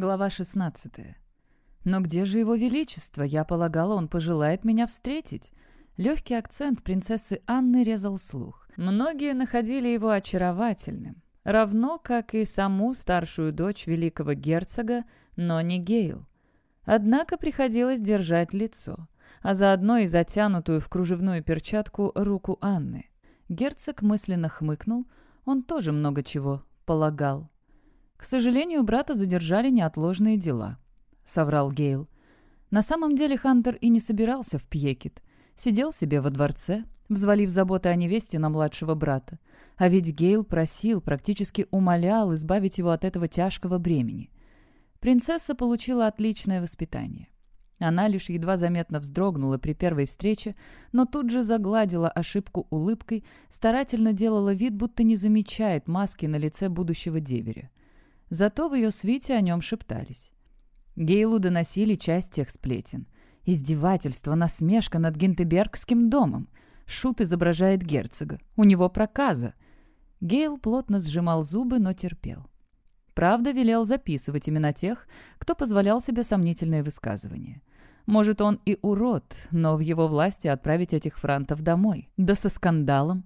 Глава 16. «Но где же его величество? Я полагала, он пожелает меня встретить». Легкий акцент принцессы Анны резал слух. Многие находили его очаровательным, равно как и саму старшую дочь великого герцога, но не Гейл. Однако приходилось держать лицо, а заодно и затянутую в кружевную перчатку руку Анны. Герцог мысленно хмыкнул, он тоже много чего полагал. «К сожалению, брата задержали неотложные дела», — соврал Гейл. На самом деле Хантер и не собирался в Пьекет. Сидел себе во дворце, взвалив заботы о невесте на младшего брата. А ведь Гейл просил, практически умолял избавить его от этого тяжкого бремени. Принцесса получила отличное воспитание. Она лишь едва заметно вздрогнула при первой встрече, но тут же загладила ошибку улыбкой, старательно делала вид, будто не замечает маски на лице будущего деверя. Зато в ее свите о нем шептались. Гейлу доносили часть тех сплетен. Издевательство, насмешка над Гентебергским домом. Шут изображает герцога. У него проказа. Гейл плотно сжимал зубы, но терпел. Правда, велел записывать имена тех, кто позволял себе сомнительные высказывания. Может, он и урод, но в его власти отправить этих франтов домой. Да со скандалом.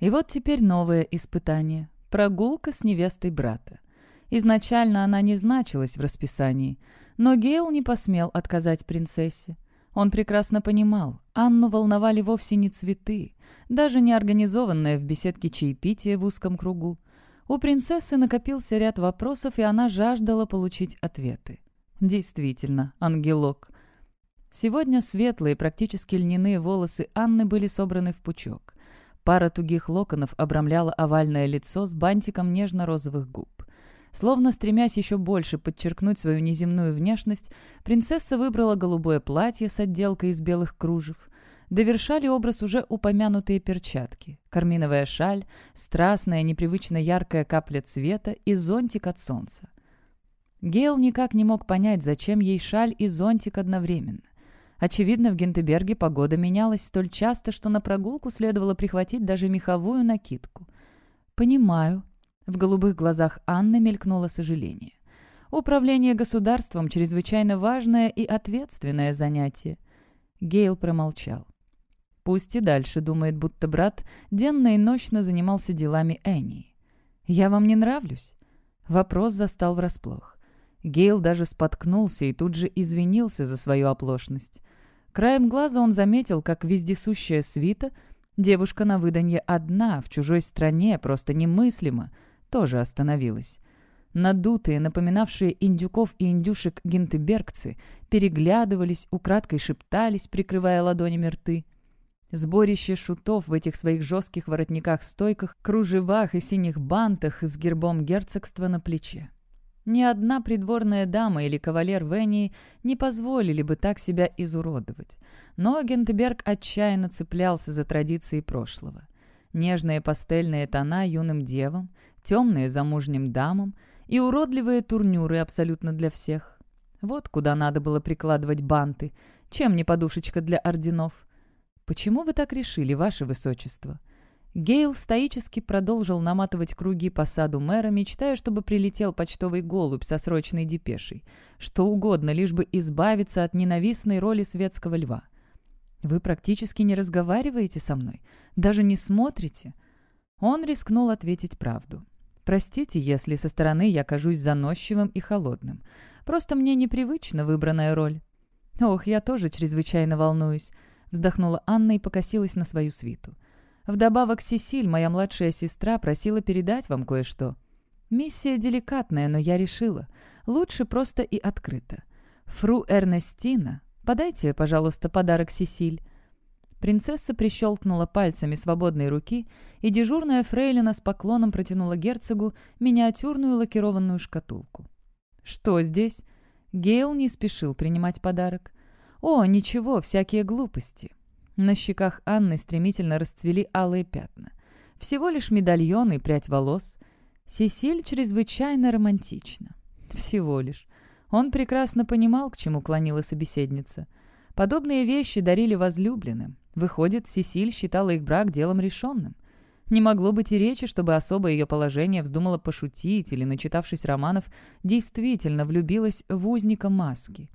И вот теперь новое испытание. Прогулка с невестой брата. Изначально она не значилась в расписании, но Гейл не посмел отказать принцессе. Он прекрасно понимал, Анну волновали вовсе не цветы, даже не организованное в беседке чаепитие в узком кругу. У принцессы накопился ряд вопросов, и она жаждала получить ответы. Действительно, ангелок. Сегодня светлые, практически льняные волосы Анны были собраны в пучок. Пара тугих локонов обрамляла овальное лицо с бантиком нежно-розовых губ. Словно стремясь еще больше подчеркнуть свою неземную внешность, принцесса выбрала голубое платье с отделкой из белых кружев. Довершали образ уже упомянутые перчатки, карминовая шаль, страстная, непривычно яркая капля цвета и зонтик от солнца. Гейл никак не мог понять, зачем ей шаль и зонтик одновременно. Очевидно, в Гентеберге погода менялась столь часто, что на прогулку следовало прихватить даже меховую накидку. «Понимаю», в голубых глазах Анны мелькнуло сожаление. Управление государством – чрезвычайно важное и ответственное занятие. Гейл промолчал. Пусть и дальше думает, будто брат денно и ночно занимался делами Энни. «Я вам не нравлюсь?» Вопрос застал врасплох. Гейл даже споткнулся и тут же извинился за свою оплошность. Краем глаза он заметил, как вездесущая свита, девушка на выданье одна, в чужой стране, просто немыслимо – тоже остановилась. Надутые, напоминавшие индюков и индюшек гентебергцы, переглядывались, украдкой шептались, прикрывая ладонями рты. Сборище шутов в этих своих жестких воротниках-стойках, кружевах и синих бантах с гербом герцогства на плече. Ни одна придворная дама или кавалер Вении не позволили бы так себя изуродовать. Но Гентеберг отчаянно цеплялся за традиции прошлого. Нежные пастельные тона юным девам, темные замужним дамам и уродливые турнюры абсолютно для всех. Вот куда надо было прикладывать банты, чем не подушечка для орденов. «Почему вы так решили, ваше высочество?» Гейл стоически продолжил наматывать круги по саду мэра, мечтая, чтобы прилетел почтовый голубь со срочной депешей. Что угодно, лишь бы избавиться от ненавистной роли светского льва. «Вы практически не разговариваете со мной, даже не смотрите». Он рискнул ответить правду. Простите, если со стороны я кажусь заносчивым и холодным. Просто мне непривычна выбранная роль». «Ох, я тоже чрезвычайно волнуюсь», — вздохнула Анна и покосилась на свою свиту. «Вдобавок Сесиль, моя младшая сестра, просила передать вам кое-что. Миссия деликатная, но я решила. Лучше просто и открыто. Фру Эрнестина, подайте, пожалуйста, подарок Сесиль». Принцесса прищелкнула пальцами свободной руки, и дежурная фрейлина с поклоном протянула герцогу миниатюрную лакированную шкатулку. «Что здесь?» Гейл не спешил принимать подарок. «О, ничего, всякие глупости». На щеках Анны стремительно расцвели алые пятна. Всего лишь медальон и прядь волос. Сесиль чрезвычайно романтична. Всего лишь. Он прекрасно понимал, к чему клонила собеседница. Подобные вещи дарили возлюбленным, Выходит, Сесиль считала их брак делом решенным. Не могло быть и речи, чтобы особо ее положение вздумала пошутить или, начитавшись романов, действительно влюбилась в узника маски.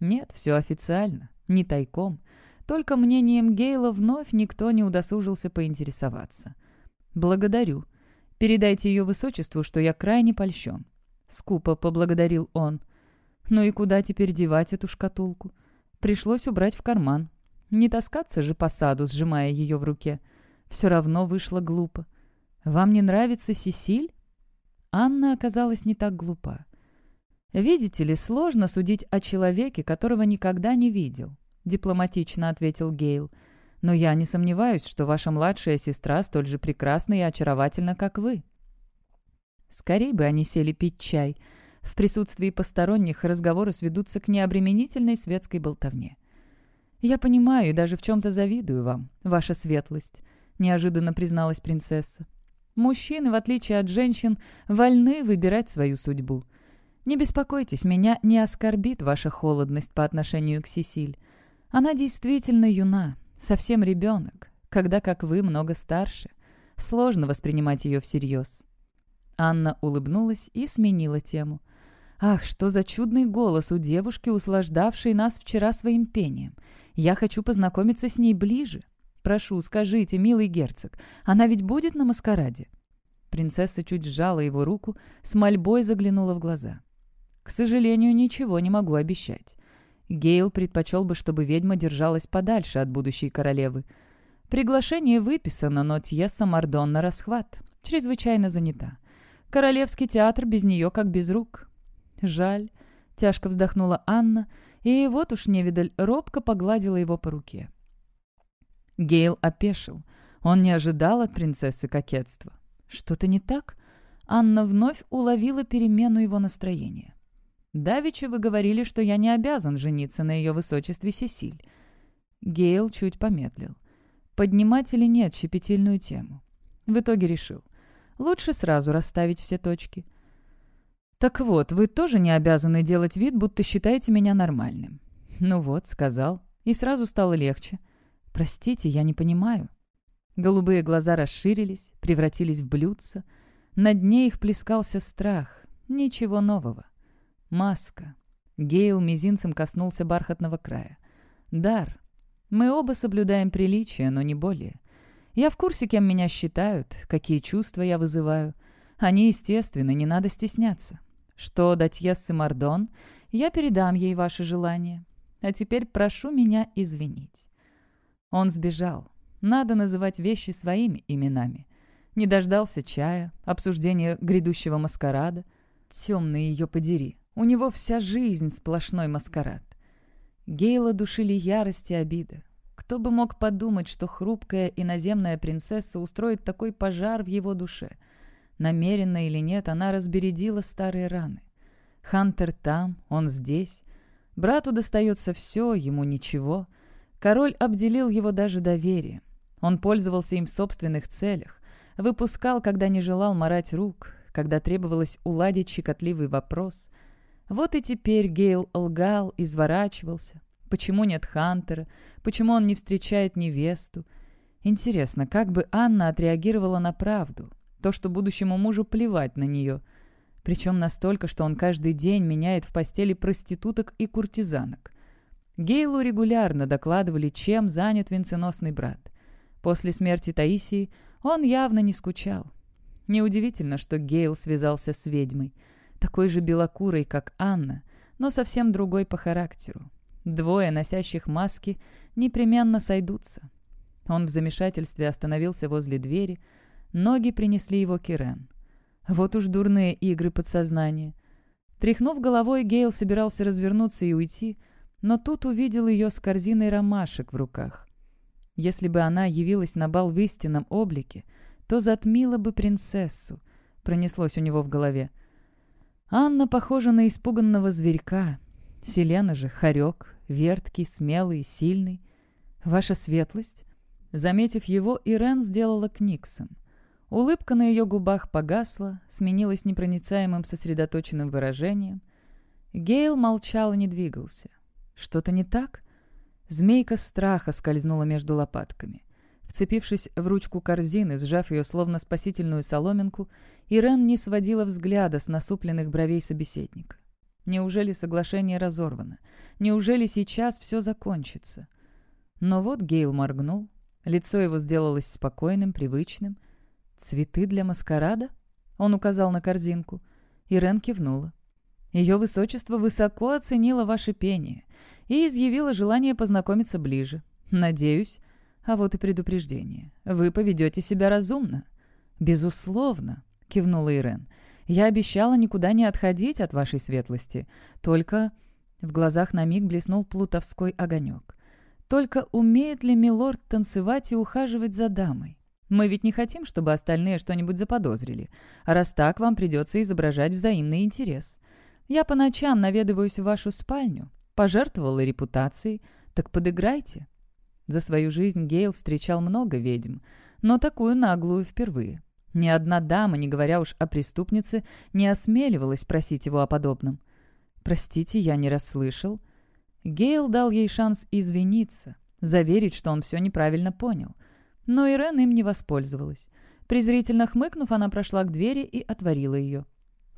Нет, все официально, не тайком. Только мнением Гейла вновь никто не удосужился поинтересоваться. «Благодарю. Передайте ее высочеству, что я крайне польщен». Скупо поблагодарил он. «Ну и куда теперь девать эту шкатулку?» Пришлось убрать в карман. Не таскаться же по саду, сжимая ее в руке. Все равно вышло глупо. «Вам не нравится Сесиль?» Анна оказалась не так глупа. «Видите ли, сложно судить о человеке, которого никогда не видел», — дипломатично ответил Гейл. «Но я не сомневаюсь, что ваша младшая сестра столь же прекрасна и очаровательна, как вы». Скорей бы они сели пить чай. В присутствии посторонних разговоры сведутся к необременительной светской болтовне. «Я понимаю и даже в чем-то завидую вам, ваша светлость», — неожиданно призналась принцесса. «Мужчины, в отличие от женщин, вольны выбирать свою судьбу. Не беспокойтесь, меня не оскорбит ваша холодность по отношению к Сесиль. Она действительно юна, совсем ребенок, когда, как вы, много старше. Сложно воспринимать ее всерьез». Анна улыбнулась и сменила тему. «Ах, что за чудный голос у девушки, услаждавшей нас вчера своим пением. Я хочу познакомиться с ней ближе. Прошу, скажите, милый герцог, она ведь будет на маскараде?» Принцесса чуть сжала его руку, с мольбой заглянула в глаза. «К сожалению, ничего не могу обещать. Гейл предпочел бы, чтобы ведьма держалась подальше от будущей королевы. Приглашение выписано, но Тьесса Мардон на расхват. Чрезвычайно занята. Королевский театр без нее как без рук. Жаль. Тяжко вздохнула Анна, и вот уж невидаль робко погладила его по руке. Гейл опешил. Он не ожидал от принцессы кокетства. Что-то не так? Анна вновь уловила перемену его настроения. «Давеча вы говорили, что я не обязан жениться на ее высочестве Сесиль». Гейл чуть помедлил. Поднимать или нет щепетильную тему. В итоге решил. Лучше сразу расставить все точки. «Так вот, вы тоже не обязаны делать вид, будто считаете меня нормальным». «Ну вот», — сказал, и сразу стало легче. «Простите, я не понимаю». Голубые глаза расширились, превратились в блюдца. На дне их плескался страх. Ничего нового. Маска. Гейл мизинцем коснулся бархатного края. Дар. Мы оба соблюдаем приличия, но не более. Я в курсе, кем меня считают, какие чувства я вызываю. Они естественны, не надо стесняться. Что до Тьессы Мардон, я передам ей ваши желания. А теперь прошу меня извинить. Он сбежал. Надо называть вещи своими именами. Не дождался чая, обсуждения грядущего маскарада. Темный ее подери. У него вся жизнь сплошной маскарад. Гейла душили ярость и обида. Кто бы мог подумать, что хрупкая иноземная принцесса устроит такой пожар в его душе? Намеренно или нет, она разбередила старые раны. Хантер там, он здесь. Брату достается все, ему ничего. Король обделил его даже доверием. Он пользовался им в собственных целях. Выпускал, когда не желал марать рук, когда требовалось уладить щекотливый вопрос — вот и теперь Гейл лгал, изворачивался. Почему нет Хантера? Почему он не встречает невесту? Интересно, как бы Анна отреагировала на правду? То, что будущему мужу плевать на нее. Причем настолько, что он каждый день меняет в постели проституток и куртизанок. Гейлу регулярно докладывали, чем занят венценосный брат. После смерти Таисии он явно не скучал. Неудивительно, что Гейл связался с ведьмой – такой же белокурой, как Анна, но совсем другой по характеру. Двое, носящих маски, непременно сойдутся. Он в замешательстве остановился возле двери, ноги принесли его Кирен. Вот уж дурные игры подсознания. Тряхнув головой, Гейл собирался развернуться и уйти, но тут увидел ее с корзиной ромашек в руках. Если бы она явилась на бал в истинном облике, то затмила бы принцессу, пронеслось у него в голове. Анна похожа на испуганного зверька. Селена же — хорек, верткий, смелый, сильный. Ваша светлость? Заметив его, Ирен сделала книксон. Улыбка на ее губах погасла, сменилась непроницаемым сосредоточенным выражением. Гейл молчал и не двигался. «Что-то не так?» Змейка страха скользнула между лопатками. Вцепившись в ручку корзины, сжав ее словно спасительную соломинку, Ирен не сводила взгляда с насупленных бровей собеседника. Неужели соглашение разорвано? Неужели сейчас все закончится? Но вот Гейл моргнул. Лицо его сделалось спокойным, привычным. «Цветы для маскарада?» Он указал на корзинку. Ирен кивнула. Ее высочество высоко оценило ваше пение и изъявило желание познакомиться ближе. Надеюсь. А вот и предупреждение. Вы поведете себя разумно. Безусловно, кивнула Ирен. Я обещала никуда не отходить от вашей светлости. Только... В глазах на миг блеснул плутовской огонек. Только умеет ли милорд танцевать и ухаживать за дамой? Мы ведь не хотим, чтобы остальные что-нибудь заподозрили. Раз так, вам придется изображать взаимный интерес. Я по ночам наведываюсь в вашу спальню. Пожертвовала репутацией. Так подыграйте». За свою жизнь Гейл встречал много ведьм, но такую наглую впервые. Ни одна дама, не говоря уж о преступнице, не осмеливалась просить его о подобном. «Простите, я не расслышал». Гейл дал ей шанс извиниться, заверить, что он все неправильно понял. Но Ирен им не воспользовалась. Презрительно хмыкнув, она прошла к двери и отворила ее.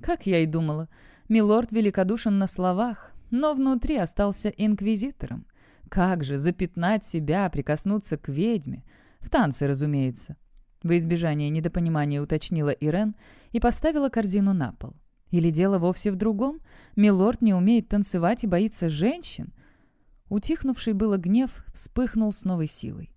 Как я и думала, милорд великодушен на словах, но внутри остался инквизитором. Как же запятнать себя, прикоснуться к ведьме? В танце, разумеется. Во избежание недопонимания уточнила Ирен и поставила корзину на пол. Или дело вовсе в другом? Милорд не умеет танцевать и боится женщин? Утихнувший было гнев вспыхнул с новой силой.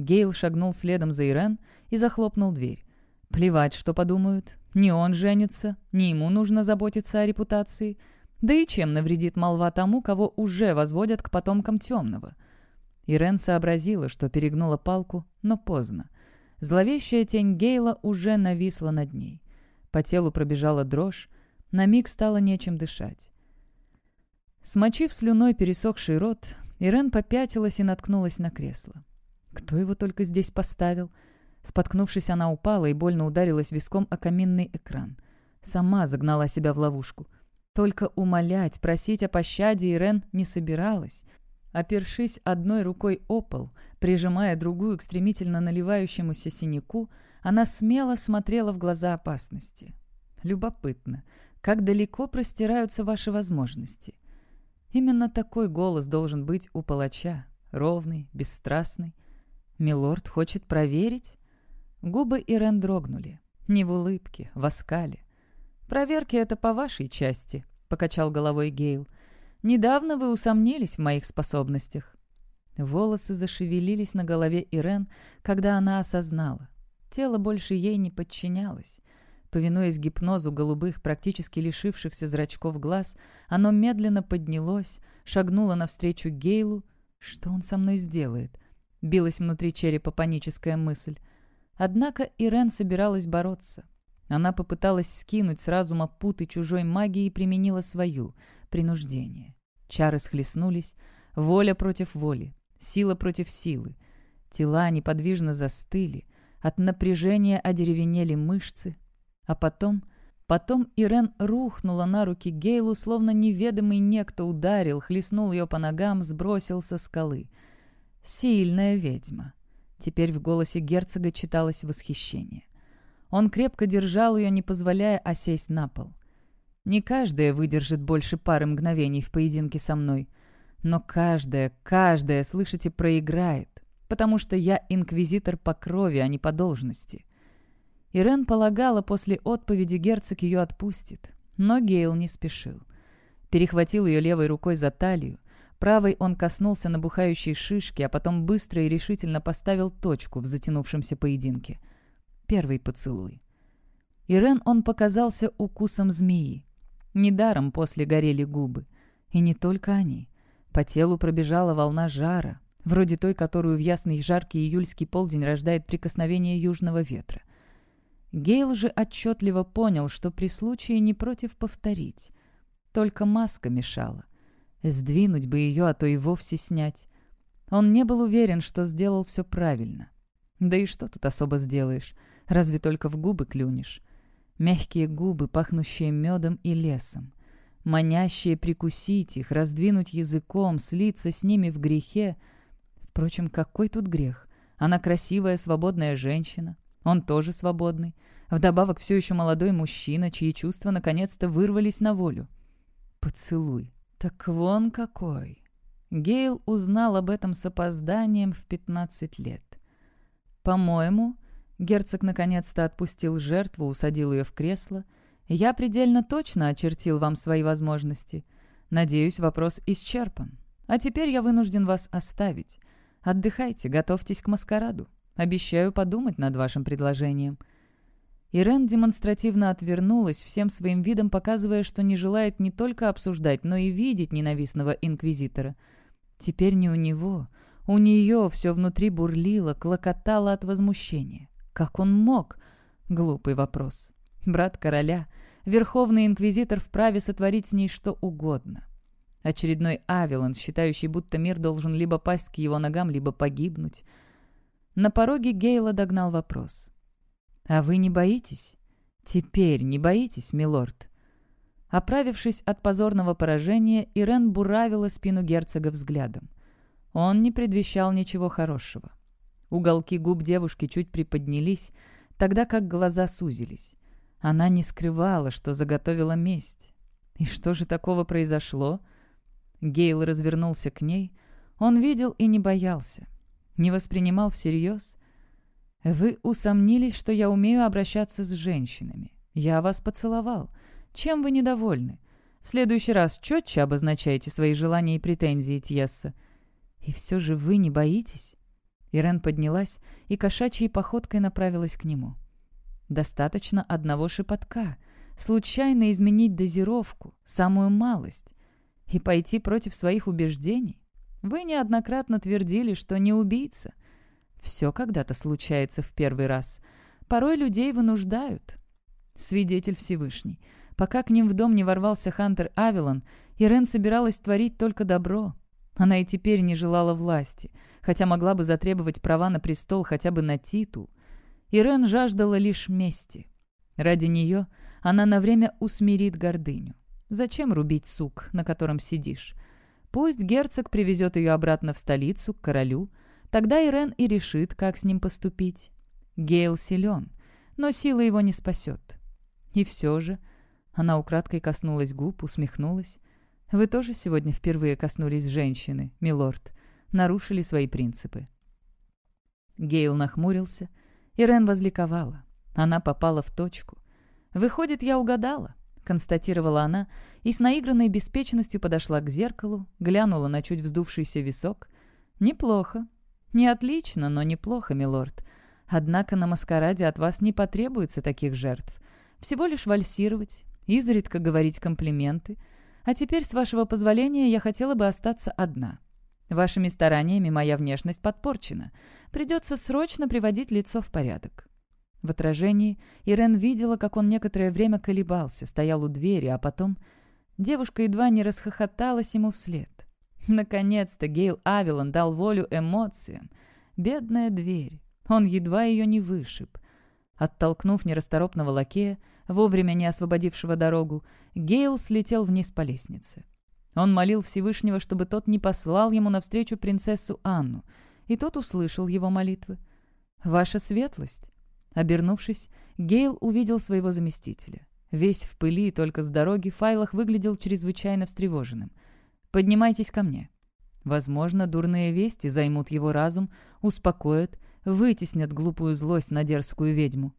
Гейл шагнул следом за Ирен и захлопнул дверь. Плевать, что подумают. Не он женится, не ему нужно заботиться о репутации. Да и чем навредит молва тому, кого уже возводят к потомкам темного? Ирен сообразила, что перегнула палку, но поздно. Зловещая тень Гейла уже нависла над ней. По телу пробежала дрожь, на миг стало нечем дышать. Смочив слюной пересохший рот, Ирен попятилась и наткнулась на кресло. Кто его только здесь поставил? Споткнувшись, она упала и больно ударилась виском о каминный экран. Сама загнала себя в ловушку. Только умолять, просить о пощаде Ирен не собиралась. Опершись одной рукой о пол, прижимая другую к стремительно наливающемуся синяку, она смело смотрела в глаза опасности. «Любопытно, как далеко простираются ваши возможности?» Именно такой голос должен быть у палача, ровный, бесстрастный. «Милорд хочет проверить?» Губы Ирен дрогнули. Не в улыбке, в оскале. «Проверки — это по вашей части», — покачал головой Гейл. «Недавно вы усомнились в моих способностях». Волосы зашевелились на голове Ирен, когда она осознала. Тело больше ей не подчинялось. Повинуясь гипнозу голубых, практически лишившихся зрачков глаз, оно медленно поднялось, шагнуло навстречу Гейлу. «Что он со мной сделает?» — билась внутри черепа паническая мысль. Однако Ирен собиралась бороться. Она попыталась скинуть с разума путы чужой магии и применила свою — принуждение. Чары схлестнулись, воля против воли, сила против силы. Тела неподвижно застыли, от напряжения одеревенели мышцы. А потом... Потом Ирен рухнула на руки Гейлу, словно неведомый некто ударил, хлестнул ее по ногам, сбросил со скалы. Сильная ведьма. Теперь в голосе герцога читалось восхищение. Он крепко держал ее, не позволяя осесть на пол. «Не каждая выдержит больше пары мгновений в поединке со мной. Но каждая, каждая, слышите, проиграет, потому что я инквизитор по крови, а не по должности». Ирен полагала, после отповеди герцог ее отпустит, но Гейл не спешил. Перехватил ее левой рукой за талию, Правой он коснулся набухающей шишки, а потом быстро и решительно поставил точку в затянувшемся поединке. Первый поцелуй. Ирен он показался укусом змеи. Недаром после горели губы. И не только они. По телу пробежала волна жара, вроде той, которую в ясный жаркий июльский полдень рождает прикосновение южного ветра. Гейл же отчетливо понял, что при случае не против повторить. Только маска мешала. Сдвинуть бы ее, а то и вовсе снять. Он не был уверен, что сделал все правильно. Да и что тут особо сделаешь? Разве только в губы клюнешь? Мягкие губы, пахнущие медом и лесом. Манящие прикусить их, раздвинуть языком, слиться с ними в грехе. Впрочем, какой тут грех? Она красивая, свободная женщина. Он тоже свободный. Вдобавок все еще молодой мужчина, чьи чувства наконец-то вырвались на волю. Поцелуй. Так вон какой. Гейл узнал об этом с опозданием в 15 лет. «По-моему...» Герцог наконец-то отпустил жертву, усадил ее в кресло. «Я предельно точно очертил вам свои возможности. Надеюсь, вопрос исчерпан. А теперь я вынужден вас оставить. Отдыхайте, готовьтесь к маскараду. Обещаю подумать над вашим предложением». Ирен демонстративно отвернулась, всем своим видом показывая, что не желает не только обсуждать, но и видеть ненавистного инквизитора. Теперь не у него, у нее все внутри бурлило, клокотало от возмущения. Как он мог? Глупый вопрос. Брат короля, верховный инквизитор вправе сотворить с ней что угодно. Очередной Авилон, считающий, будто мир должен либо пасть к его ногам, либо погибнуть. На пороге Гейла догнал вопрос. «А вы не боитесь?» «Теперь не боитесь, милорд?» Оправившись от позорного поражения, Ирен буравила спину герцога взглядом. Он не предвещал ничего хорошего. Уголки губ девушки чуть приподнялись, тогда как глаза сузились. Она не скрывала, что заготовила месть. И что же такого произошло? Гейл развернулся к ней. Он видел и не боялся. Не воспринимал всерьез. «Вы усомнились, что я умею обращаться с женщинами. Я вас поцеловал. Чем вы недовольны? В следующий раз четче обозначайте свои желания и претензии, Тьесса. И все же вы не боитесь?» Ирен поднялась и кошачьей походкой направилась к нему. «Достаточно одного шепотка, случайно изменить дозировку, самую малость, и пойти против своих убеждений. Вы неоднократно твердили, что не убийца. Все когда-то случается в первый раз. Порой людей вынуждают. Свидетель Всевышний. Пока к ним в дом не ворвался Хантер Авилон, Ирен собиралась творить только добро. Она и теперь не желала власти, хотя могла бы затребовать права на престол хотя бы на титул. Ирен жаждала лишь мести. Ради нее она на время усмирит гордыню. Зачем рубить сук, на котором сидишь? Пусть герцог привезет ее обратно в столицу, к королю. Тогда Ирен и решит, как с ним поступить. Гейл силен, но сила его не спасет. И все же... Она украдкой коснулась губ, усмехнулась. «Вы тоже сегодня впервые коснулись женщины, милорд. Нарушили свои принципы». Гейл нахмурился. Ирен возликовала. Она попала в точку. «Выходит, я угадала констатировала она и с наигранной беспечностью подошла к зеркалу, глянула на чуть вздувшийся висок. «Неплохо. Не отлично, но неплохо, милорд. Однако на маскараде от вас не потребуется таких жертв. Всего лишь вальсировать, изредка говорить комплименты. А теперь, с вашего позволения, я хотела бы остаться одна. Вашими стараниями моя внешность подпорчена. Придется срочно приводить лицо в порядок. В отражении Ирен видела, как он некоторое время колебался, стоял у двери, а потом... Девушка едва не расхохоталась ему вслед. Наконец-то Гейл Авилон дал волю эмоциям. Бедная дверь. Он едва ее не вышиб. Оттолкнув нерасторопного лакея, вовремя не освободившего дорогу, Гейл слетел вниз по лестнице. Он молил Всевышнего, чтобы тот не послал ему навстречу принцессу Анну, и тот услышал его молитвы. «Ваша светлость!» Обернувшись, Гейл увидел своего заместителя. Весь в пыли и только с дороги Файлах выглядел чрезвычайно встревоженным. «Поднимайтесь ко мне». Возможно, дурные вести займут его разум, успокоят, вытеснят глупую злость на дерзкую ведьму.